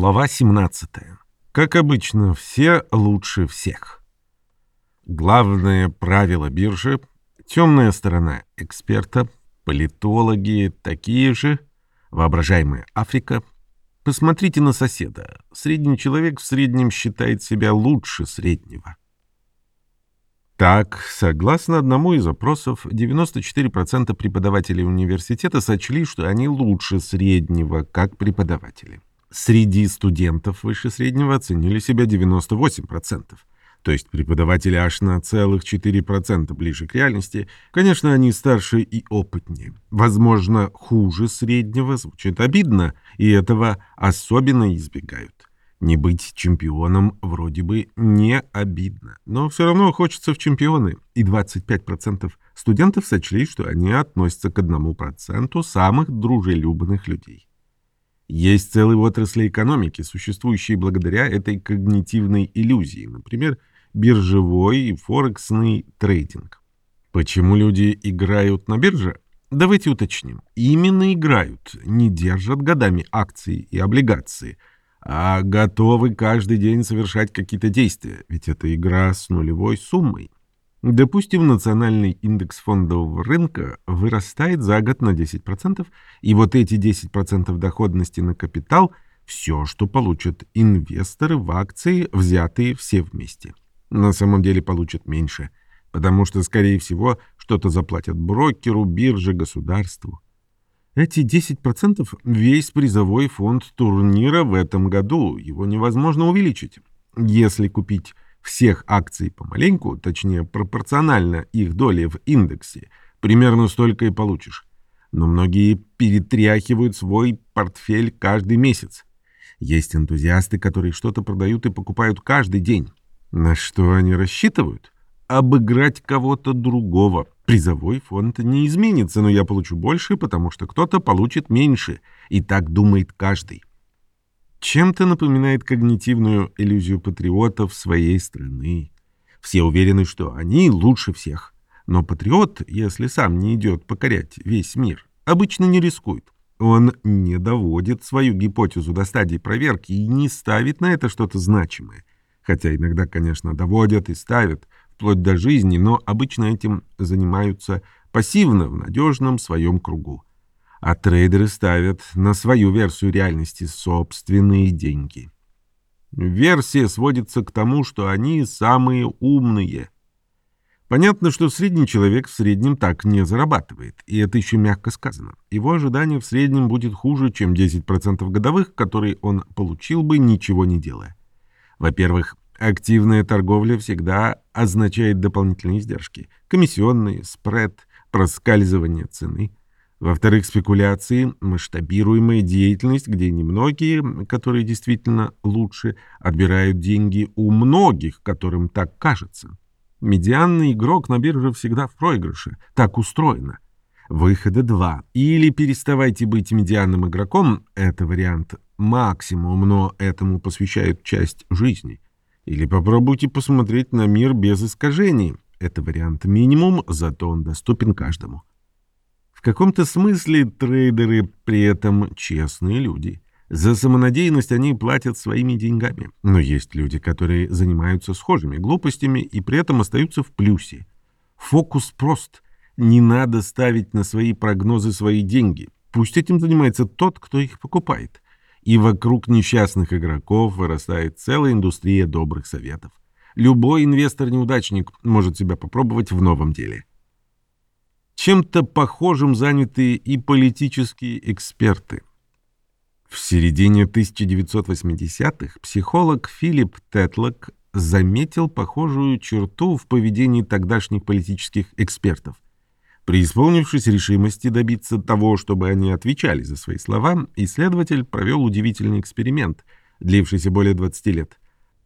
Глава 17. Как обычно, все лучше всех. Главное правило биржи — темная сторона эксперта, политологи такие же, воображаемая Африка. Посмотрите на соседа. Средний человек в среднем считает себя лучше среднего. Так, согласно одному из опросов, 94% преподавателей университета сочли, что они лучше среднего как преподаватели. Среди студентов выше среднего оценили себя 98%. То есть преподаватели аж на целых 4% ближе к реальности. Конечно, они старше и опытнее. Возможно, хуже среднего звучит обидно, и этого особенно избегают. Не быть чемпионом вроде бы не обидно, но все равно хочется в чемпионы. И 25% студентов сочли, что они относятся к 1% самых дружелюбных людей. Есть целые отрасли экономики, существующие благодаря этой когнитивной иллюзии, например, биржевой и форексный трейдинг. Почему люди играют на бирже? Давайте уточним. Именно играют, не держат годами акции и облигации, а готовы каждый день совершать какие-то действия, ведь это игра с нулевой суммой. Допустим, национальный индекс фондового рынка вырастает за год на 10%, и вот эти 10% доходности на капитал – все, что получат инвесторы в акции, взятые все вместе. На самом деле получат меньше, потому что, скорее всего, что-то заплатят брокеру, бирже, государству. Эти 10% – весь призовой фонд турнира в этом году, его невозможно увеличить. Если купить всех акций помаленьку, точнее пропорционально их доле в индексе, примерно столько и получишь. Но многие перетряхивают свой портфель каждый месяц. Есть энтузиасты, которые что-то продают и покупают каждый день. На что они рассчитывают? Обыграть кого-то другого. Призовой фонд не изменится, но я получу больше, потому что кто-то получит меньше. И так думает каждый чем-то напоминает когнитивную иллюзию патриотов своей страны. Все уверены, что они лучше всех. Но патриот, если сам не идет покорять весь мир, обычно не рискует. Он не доводит свою гипотезу до стадии проверки и не ставит на это что-то значимое. Хотя иногда, конечно, доводят и ставят, вплоть до жизни, но обычно этим занимаются пассивно в надежном своем кругу а трейдеры ставят на свою версию реальности собственные деньги. Версия сводится к тому, что они самые умные. Понятно, что средний человек в среднем так не зарабатывает, и это еще мягко сказано. Его ожидание в среднем будет хуже, чем 10% годовых, которые он получил бы, ничего не делая. Во-первых, активная торговля всегда означает дополнительные издержки. Комиссионные, спред, проскальзывание цены – во-вторых, спекуляции, масштабируемая деятельность, где немногие, которые действительно лучше, отбирают деньги у многих, которым так кажется. Медианный игрок на бирже всегда в проигрыше. Так устроено. Выхода два. Или переставайте быть медианным игроком, это вариант максимум, но этому посвящают часть жизни. Или попробуйте посмотреть на мир без искажений. Это вариант минимум, зато он доступен каждому. В каком-то смысле трейдеры при этом честные люди. За самонадеянность они платят своими деньгами. Но есть люди, которые занимаются схожими глупостями и при этом остаются в плюсе. Фокус прост. Не надо ставить на свои прогнозы свои деньги. Пусть этим занимается тот, кто их покупает. И вокруг несчастных игроков вырастает целая индустрия добрых советов. Любой инвестор-неудачник может себя попробовать в новом деле. Чем-то похожим заняты и политические эксперты. В середине 1980-х психолог Филипп Тетлок заметил похожую черту в поведении тогдашних политических экспертов. Преисполнившись решимости добиться того, чтобы они отвечали за свои слова, исследователь провел удивительный эксперимент, длившийся более 20 лет.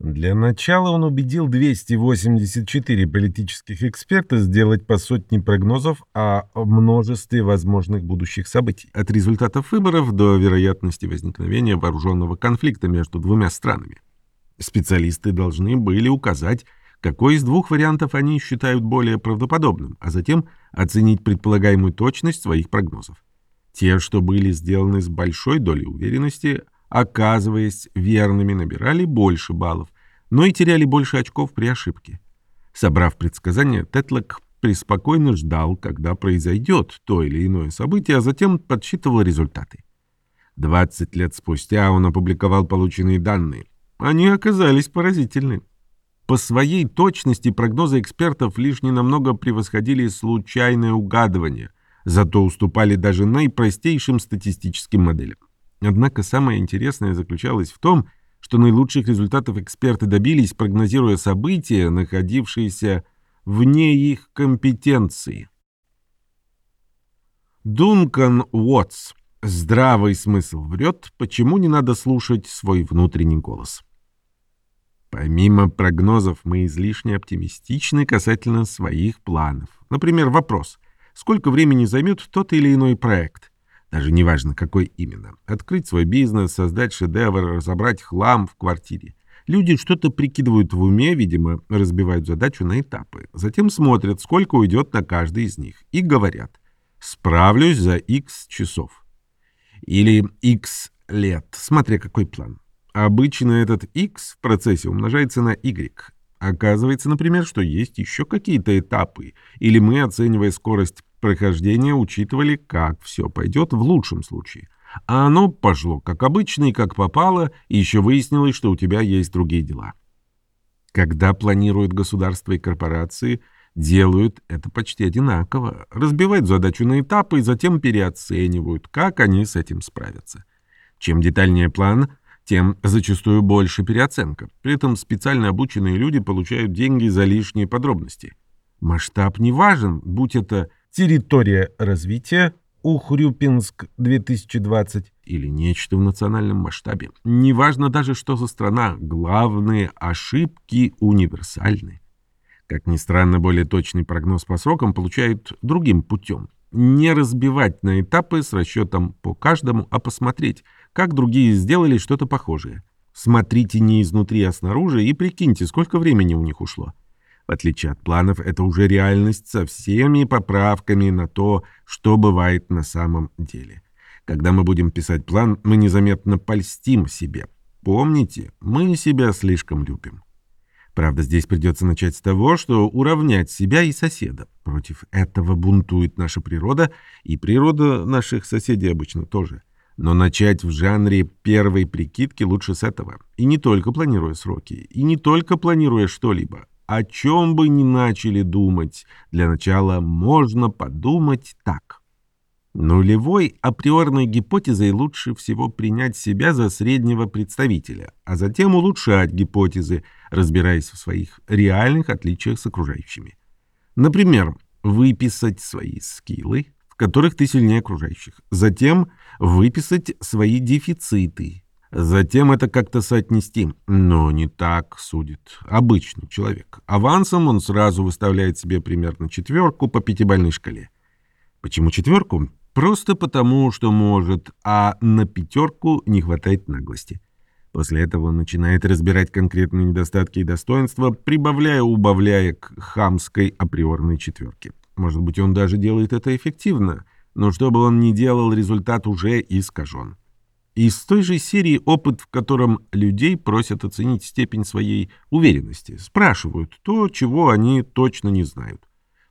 Для начала он убедил 284 политических эксперта сделать по сотне прогнозов о множестве возможных будущих событий, от результатов выборов до вероятности возникновения вооруженного конфликта между двумя странами. Специалисты должны были указать, какой из двух вариантов они считают более правдоподобным, а затем оценить предполагаемую точность своих прогнозов. Те, что были сделаны с большой долей уверенности, оказываясь верными, набирали больше баллов, но и теряли больше очков при ошибке. Собрав предсказания, Тетлок преспокойно ждал, когда произойдет то или иное событие, а затем подсчитывал результаты. 20 лет спустя он опубликовал полученные данные. Они оказались поразительны. По своей точности прогнозы экспертов лишь ненамного превосходили случайное угадывание, зато уступали даже наипростейшим статистическим моделям. Однако самое интересное заключалось в том, что наилучших результатов эксперты добились, прогнозируя события, находившиеся вне их компетенции. Дункан Уотс. Здравый смысл врет, почему не надо слушать свой внутренний голос. Помимо прогнозов, мы излишне оптимистичны касательно своих планов. Например, вопрос, сколько времени займет тот или иной проект? Даже неважно, какой именно. Открыть свой бизнес, создать шедевр, разобрать хлам в квартире. Люди что-то прикидывают в уме, видимо, разбивают задачу на этапы. Затем смотрят, сколько уйдет на каждый из них. И говорят, справлюсь за X часов. Или X лет, смотря какой план. Обычно этот x в процессе умножается на y. Оказывается, например, что есть еще какие-то этапы, или мы, оценивая скорость прохождения, учитывали, как все пойдет в лучшем случае. А оно пошло как обычно и как попало, и еще выяснилось, что у тебя есть другие дела. Когда планируют государства и корпорации, делают это почти одинаково, разбивают задачу на этапы и затем переоценивают, как они с этим справятся. Чем детальнее план, тем зачастую больше переоценка. При этом специально обученные люди получают деньги за лишние подробности. Масштаб не важен, будь это территория развития, Ухрюпинск 2020 или нечто в национальном масштабе. Неважно даже, что за страна, главные ошибки универсальны. Как ни странно, более точный прогноз по срокам получают другим путем. Не разбивать на этапы с расчетом по каждому, а посмотреть – как другие сделали что-то похожее. Смотрите не изнутри, а снаружи и прикиньте, сколько времени у них ушло. В отличие от планов, это уже реальность со всеми поправками на то, что бывает на самом деле. Когда мы будем писать план, мы незаметно польстим себе. Помните, мы себя слишком любим. Правда, здесь придется начать с того, что уравнять себя и соседа. Против этого бунтует наша природа, и природа наших соседей обычно тоже. Но начать в жанре первой прикидки лучше с этого. И не только планируя сроки, и не только планируя что-либо. О чем бы ни начали думать, для начала можно подумать так. Нулевой априорной гипотезой лучше всего принять себя за среднего представителя, а затем улучшать гипотезы, разбираясь в своих реальных отличиях с окружающими. Например, выписать свои скиллы, которых ты сильнее окружающих. Затем выписать свои дефициты. Затем это как-то соотнести. Но не так судит обычный человек. Авансом он сразу выставляет себе примерно четверку по пятибалльной шкале. Почему четверку? Просто потому, что может, а на пятерку не хватает наглости. После этого он начинает разбирать конкретные недостатки и достоинства, прибавляя-убавляя к хамской априорной четверке. Может быть, он даже делает это эффективно, но что бы он ни делал, результат уже искажен. Из той же серии опыт, в котором людей просят оценить степень своей уверенности, спрашивают то, чего они точно не знают.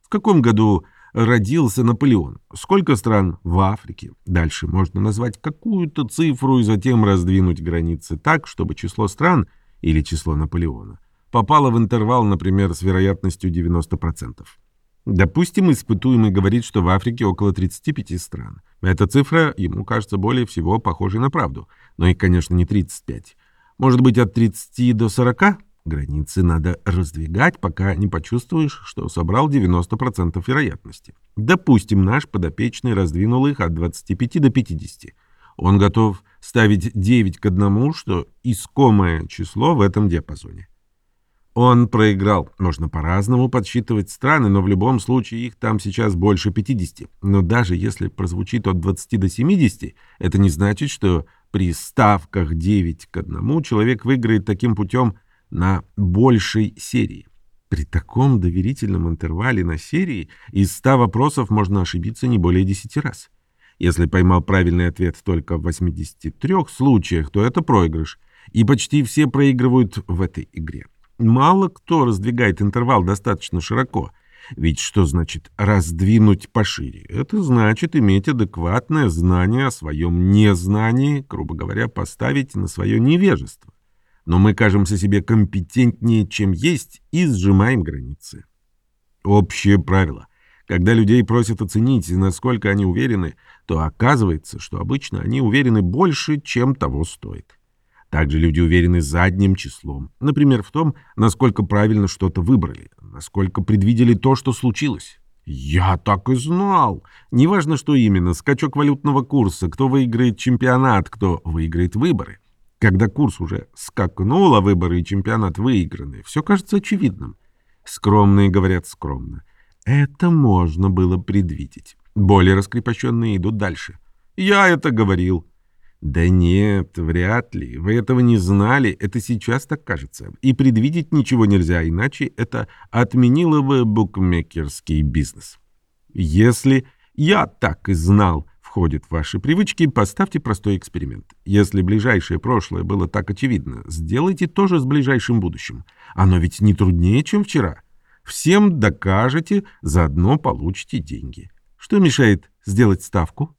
В каком году родился Наполеон? Сколько стран в Африке? Дальше можно назвать какую-то цифру и затем раздвинуть границы так, чтобы число стран или число Наполеона попало в интервал, например, с вероятностью 90%. Допустим, испытуемый говорит, что в Африке около 35 стран. Эта цифра ему кажется более всего похожей на правду. Но и, конечно, не 35. Может быть, от 30 до 40? Границы надо раздвигать, пока не почувствуешь, что собрал 90% вероятности. Допустим, наш подопечный раздвинул их от 25 до 50. Он готов ставить 9 к 1, что искомое число в этом диапазоне. Он проиграл. Можно по-разному подсчитывать страны, но в любом случае их там сейчас больше 50. Но даже если прозвучит от 20 до 70, это не значит, что при ставках 9 к 1 человек выиграет таким путем на большей серии. При таком доверительном интервале на серии из 100 вопросов можно ошибиться не более 10 раз. Если поймал правильный ответ только в 83 случаях, то это проигрыш. И почти все проигрывают в этой игре. Мало кто раздвигает интервал достаточно широко. Ведь что значит раздвинуть пошире? Это значит иметь адекватное знание о своем незнании, грубо говоря, поставить на свое невежество. Но мы кажемся себе компетентнее, чем есть, и сжимаем границы. Общее правило. Когда людей просят оценить, насколько они уверены, то оказывается, что обычно они уверены больше, чем того стоит. Также люди уверены задним числом. Например, в том, насколько правильно что-то выбрали, насколько предвидели то, что случилось. Я так и знал. Неважно, что именно, скачок валютного курса, кто выиграет чемпионат, кто выиграет выборы. Когда курс уже скакнул, а выборы и чемпионат выиграны, все кажется очевидным. Скромные говорят скромно. Это можно было предвидеть. Более раскрепощенные идут дальше. Я это говорил. Да нет, вряд ли. Вы этого не знали, это сейчас так кажется. И предвидеть ничего нельзя, иначе это отменило бы букмекерский бизнес. Если я так и знал, входит в ваши привычки, поставьте простой эксперимент. Если ближайшее прошлое было так очевидно, сделайте то же с ближайшим будущим. Оно ведь не труднее, чем вчера. Всем докажете, заодно получите деньги. Что мешает сделать ставку?